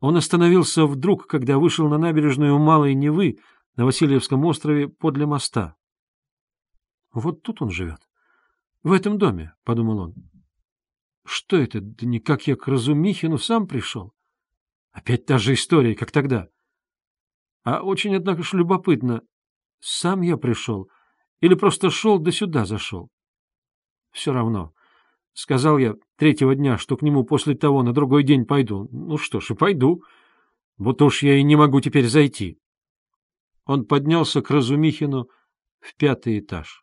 Он остановился вдруг, когда вышел на набережную Малой Невы на Васильевском острове подле моста. Вот тут он живет. В этом доме, — подумал он. Что это? Да никак я к Разумихину сам пришел. Опять та же история, как тогда. А очень, однако ж, любопытно, сам я пришел или просто шел да сюда зашел. Все равно. Сказал я третьего дня, что к нему после того на другой день пойду. Ну что ж, и пойду. Вот уж я и не могу теперь зайти. Он поднялся к Разумихину в пятый этаж.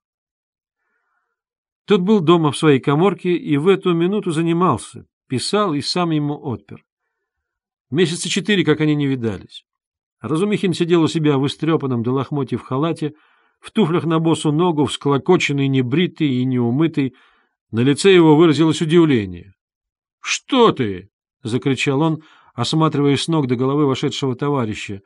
Тот был дома в своей коморке и в эту минуту занимался, писал и сам ему отпер. Месяца четыре, как они не видались. Разумихин сидел у себя в истрепанном до лохмотьев халате, в туфлях на босу ногу, всклокоченный, небритый и неумытый. На лице его выразилось удивление. — Что ты? — закричал он, осматривая с ног до головы вошедшего товарища.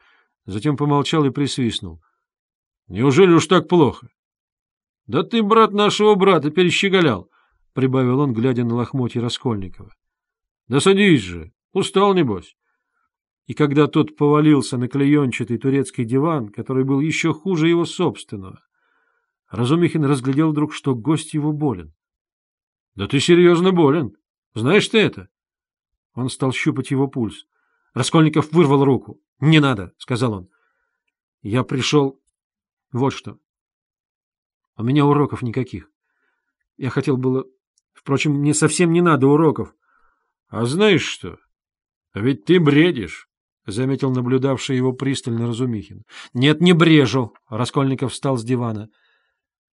Затем помолчал и присвистнул. — Неужели уж так плохо? — Да ты, брат нашего брата, перещеголял, — прибавил он, глядя на лохмотья Раскольникова. — Да садись же, устал, небось и когда тот повалился на клеенчатый турецкий диван, который был еще хуже его собственного, Разумихин разглядел вдруг, что гость его болен. — Да ты серьезно болен. Знаешь ты это? Он стал щупать его пульс. Раскольников вырвал руку. — Не надо, — сказал он. — Я пришел... Вот что. У меня уроков никаких. Я хотел было... Впрочем, мне совсем не надо уроков. — А знаешь что? А ведь ты бредишь. — заметил наблюдавший его пристально Разумихин. — Нет, не брежу! — Раскольников встал с дивана.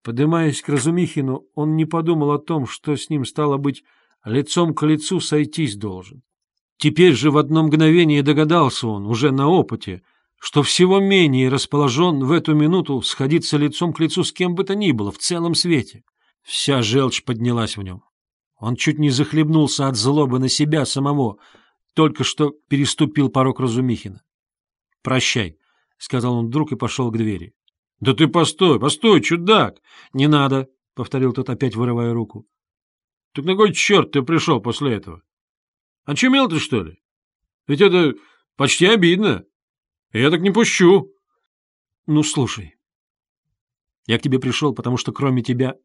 Подымаясь к Разумихину, он не подумал о том, что с ним, стало быть, лицом к лицу сойтись должен. Теперь же в одно мгновение догадался он, уже на опыте, что всего менее расположен в эту минуту сходиться лицом к лицу с кем бы то ни было в целом свете. Вся желчь поднялась в нем. Он чуть не захлебнулся от злобы на себя самого — только что переступил порог Разумихина. — Прощай, — сказал он вдруг и пошел к двери. — Да ты постой, постой, чудак! — Не надо, — повторил тот, опять вырывая руку. — Так на кой черт ты пришел после этого? Очумел ты, что ли? Ведь это почти обидно. Я так не пущу. — Ну, слушай, я к тебе пришел, потому что кроме тебя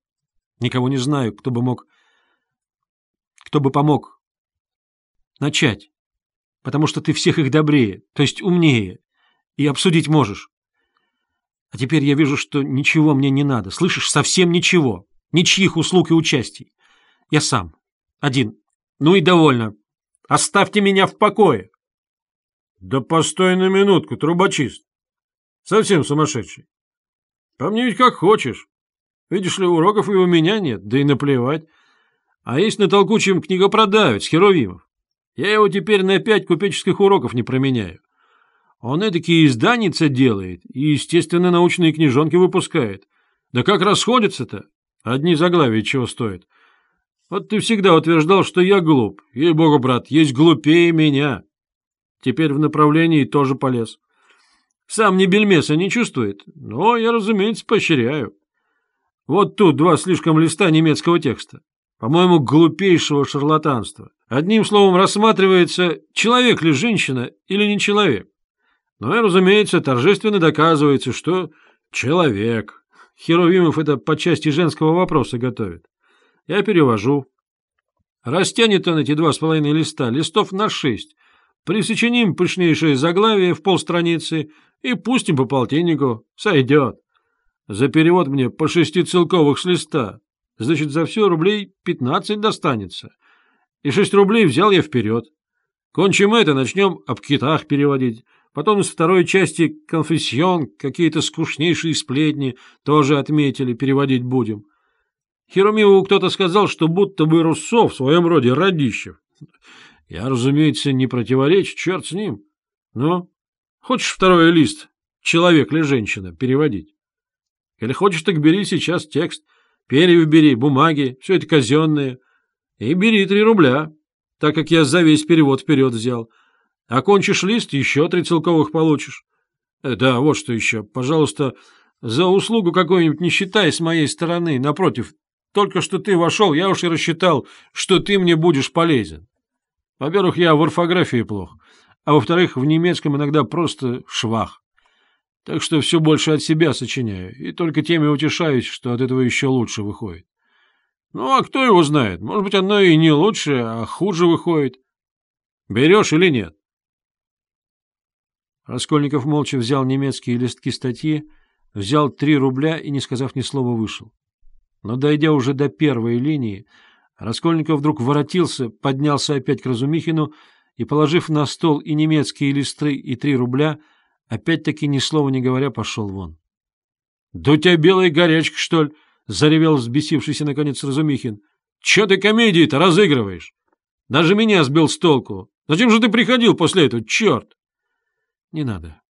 никого не знаю, кто бы мог... кто бы помог начать потому что ты всех их добрее, то есть умнее, и обсудить можешь. А теперь я вижу, что ничего мне не надо, слышишь, совсем ничего, ничьих услуг и участий. Я сам, один. Ну и довольно. Оставьте меня в покое. Да постой на минутку, трубочист. Совсем сумасшедший. По мне ведь как хочешь. Видишь ли, уроков и у меня нет, да и наплевать. А есть на толкучем книгопродавец Херовимов. Я его теперь на пять купеческих уроков не променяю. Он эдакие изданица делает и, естественно, научные книжонки выпускает. Да как расходятся-то? Одни заглавия чего стоят. Вот ты всегда утверждал, что я глуп. Ей-богу, брат, есть глупее меня. Теперь в направлении тоже полез. Сам ни бельмеса не чувствует, но я, разумеется, поощряю. Вот тут два слишком листа немецкого текста. По-моему, глупейшего шарлатанства. Одним словом, рассматривается, человек ли женщина или не человек. Но и, разумеется, торжественно доказывается, что человек. Херовимов это по части женского вопроса готовит. Я перевожу. Растянет он эти два с половиной листа, листов на шесть. Присочиним пышнейшее заглавие в полстраницы и пустим по полтиннику. Сойдет. За перевод мне по шести целковых с листа. Значит, за все рублей пятнадцать достанется. И шесть рублей взял я вперед. Кончим это, начнем об китах переводить. Потом из второй части конфессион, какие-то скучнейшие сплетни тоже отметили, переводить будем. Херомиву кто-то сказал, что будто бы Руссо в своем роде Радищев. Я, разумеется, не противоречу, черт с ним. Ну, хочешь второй лист, человек или женщина, переводить? Или хочешь, так бери сейчас текст — Перьев бери, бумаги, все это казенные. И бери три рубля, так как я за весь перевод вперед взял. Окончишь лист, еще три целковых получишь. Э, да, вот что еще. Пожалуйста, за услугу какую-нибудь не считай с моей стороны. Напротив, только что ты вошел, я уж и рассчитал, что ты мне будешь полезен. Во-первых, я в орфографии плох. а во-вторых, в немецком иногда просто швах. Так что все больше от себя сочиняю, и только теми утешаюсь, что от этого еще лучше выходит. Ну, а кто его знает? Может быть, оно и не лучше, а хуже выходит. Берешь или нет? Раскольников молча взял немецкие листки статьи, взял три рубля и, не сказав ни слова, вышел. Но, дойдя уже до первой линии, Раскольников вдруг воротился, поднялся опять к Разумихину и, положив на стол и немецкие листы, и три рубля, опять-таки ни слова не говоря, пошел вон. — Да у тебя белая горячка, что ли? — заревел взбесившийся, наконец, Разумихин. — Че ты комедии-то разыгрываешь? Даже меня сбил с толку. Зачем же ты приходил после этого, черт? — Не надо.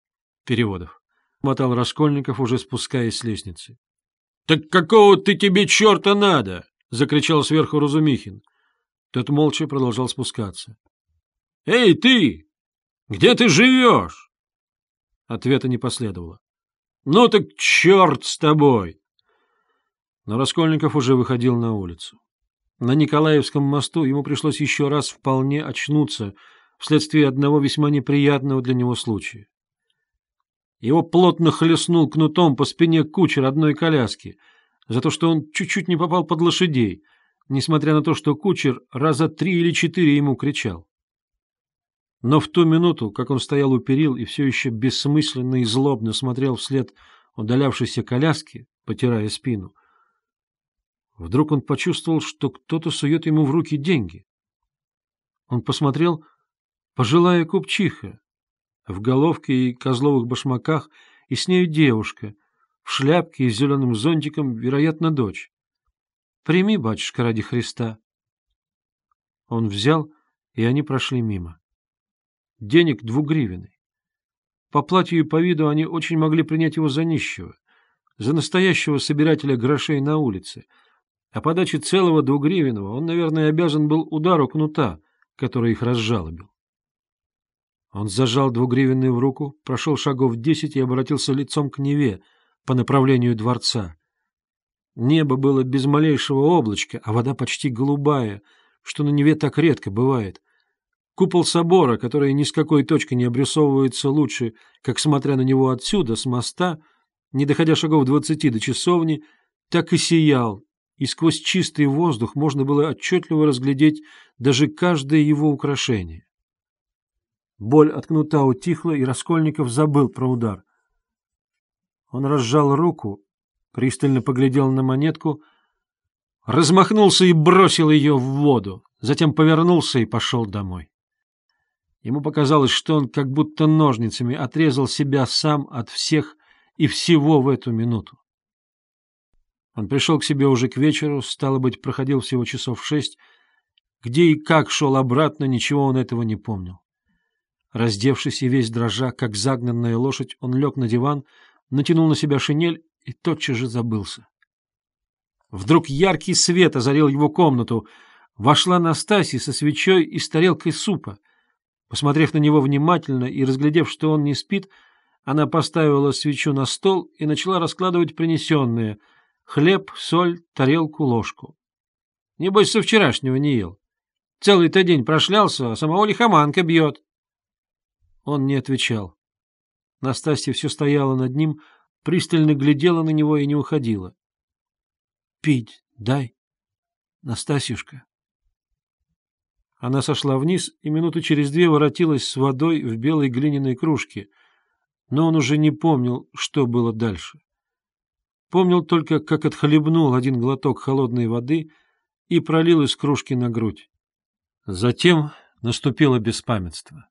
Переводов. — мотал Раскольников, уже спускаясь с лестницы. — Так какого ты тебе черта надо? — закричал сверху Разумихин. Тот молча продолжал спускаться. — Эй, ты! Где ты живешь? Ответа не последовало. — Ну так черт с тобой! Но Раскольников уже выходил на улицу. На Николаевском мосту ему пришлось еще раз вполне очнуться вследствие одного весьма неприятного для него случая. Его плотно хлестнул кнутом по спине кучер одной коляски за то, что он чуть-чуть не попал под лошадей, несмотря на то, что кучер раза три или четыре ему кричал. Но в ту минуту, как он стоял у перил и все еще бессмысленно и злобно смотрел вслед удалявшейся коляски, потирая спину, вдруг он почувствовал, что кто-то сует ему в руки деньги. Он посмотрел, пожилая купчиха, в головке и козловых башмаках, и с нею девушка, в шляпке и с зеленым зонтиком, вероятно, дочь. «Прими, батюшка, ради Христа». Он взял, и они прошли мимо. Денег двугривенный. По платью и по виду они очень могли принять его за нищего, за настоящего собирателя грошей на улице. А по даче целого двугривенного он, наверное, обязан был удару кнута, который их разжалобил. Он зажал двугривенный в руку, прошел шагов десять и обратился лицом к Неве по направлению дворца. Небо было без малейшего облачка, а вода почти голубая, что на Неве так редко бывает. Купол собора, который ни с какой точки не обрисовывается лучше, как смотря на него отсюда, с моста, не доходя шагов двадцати до часовни, так и сиял, и сквозь чистый воздух можно было отчетливо разглядеть даже каждое его украшение. Боль от кнута утихла, и Раскольников забыл про удар. Он разжал руку, пристально поглядел на монетку, размахнулся и бросил ее в воду, затем повернулся и пошел домой. Ему показалось, что он как будто ножницами отрезал себя сам от всех и всего в эту минуту. Он пришел к себе уже к вечеру, стало быть, проходил всего часов шесть. Где и как шел обратно, ничего он этого не помнил. Раздевшись и весь дрожа, как загнанная лошадь, он лег на диван, натянул на себя шинель и тотчас же забылся. Вдруг яркий свет озарил его комнату. Вошла Настасья со свечой и с тарелкой супа. Посмотрев на него внимательно и разглядев, что он не спит, она поставила свечу на стол и начала раскладывать принесенные — хлеб, соль, тарелку, ложку. Небось, со вчерашнего не ел. Целый-то день прошлялся, а самого лихоманка бьет. Он не отвечал. Настасья все стояла над ним, пристально глядела на него и не уходила. — Пить дай, Настасьюшка. Она сошла вниз и минуту через две воротилась с водой в белой глиняной кружке, но он уже не помнил, что было дальше. Помнил только, как отхлебнул один глоток холодной воды и пролил из кружки на грудь. Затем наступило беспамятство.